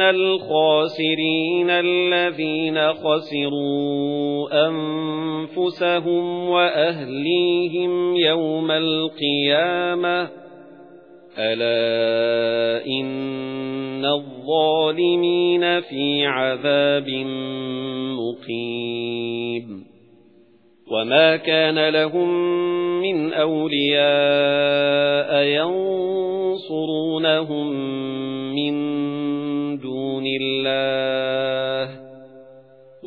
الْخَاسِرِينَ الَّذِينَ خَسِرُوا أَنفُسَهُمْ وَأَهْلِيهِمْ يَوْمَ الْقِيَامَةِ أَلَا إِنَّ الظَّالِمِينَ فِي عَذَابٍ مُقِيمٍ وَمَا كَانَ لَهُم مِّنْ أَوْلِيَاءَ يَنصُرُونَهُم مِّن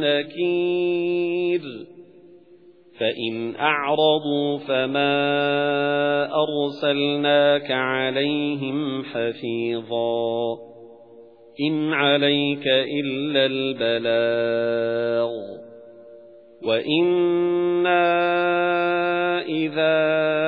نكير. فإن أعرضوا فما أرسلناك عليهم حفيظا. إن عليك إلا البلاغ. وإنا إذا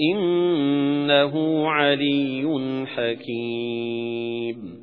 إِنَّهُ عَلِيٌّ حَكِيمٌ.